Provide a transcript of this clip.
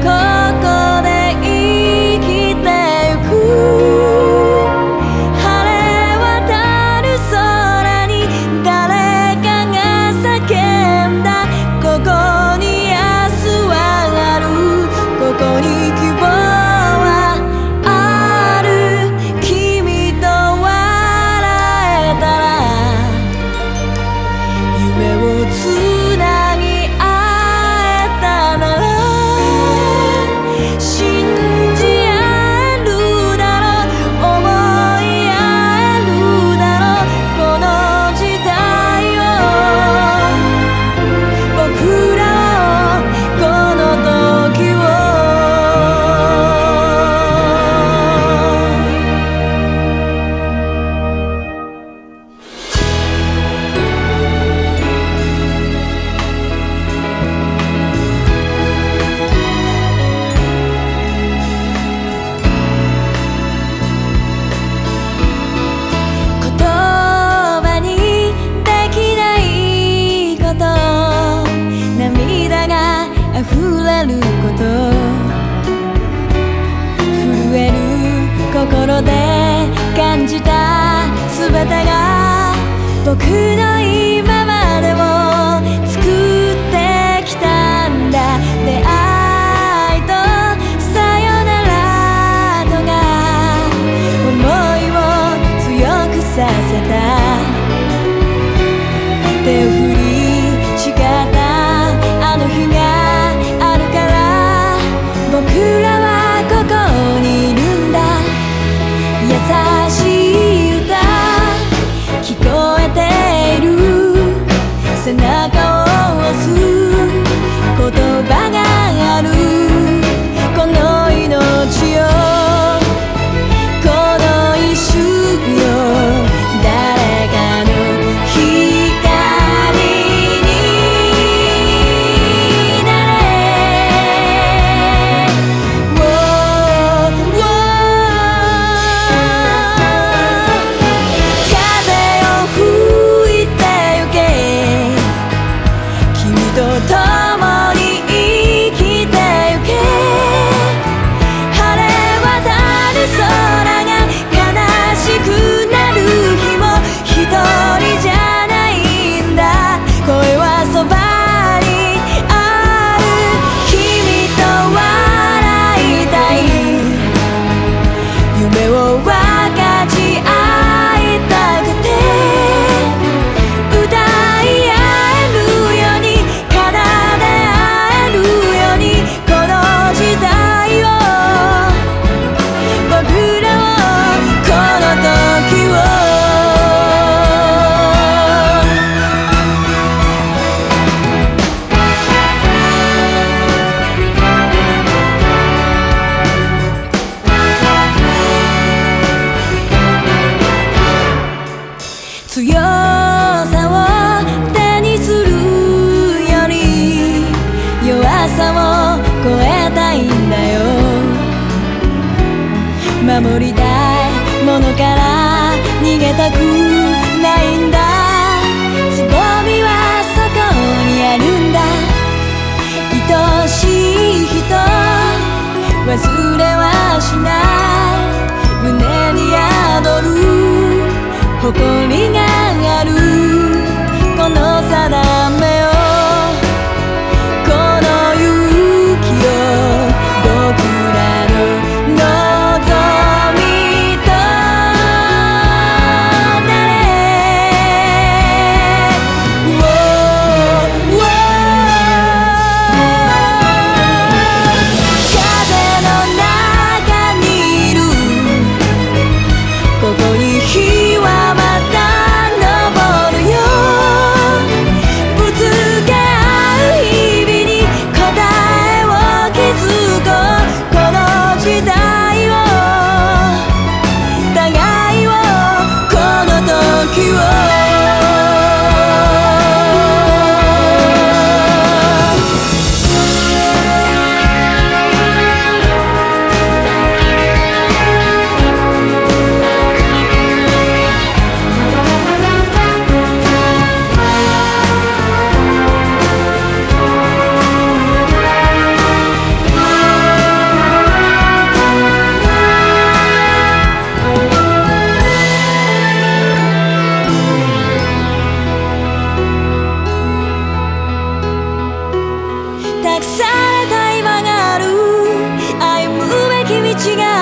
echo たが僕の今までを作ってきたんだ出会いとさよならとが思いを強くさせた手を振り誓ったあの日があるから僕ら守りたいものから逃げたくないんだ。つぼみはそこにあるんだ。愛しい人道が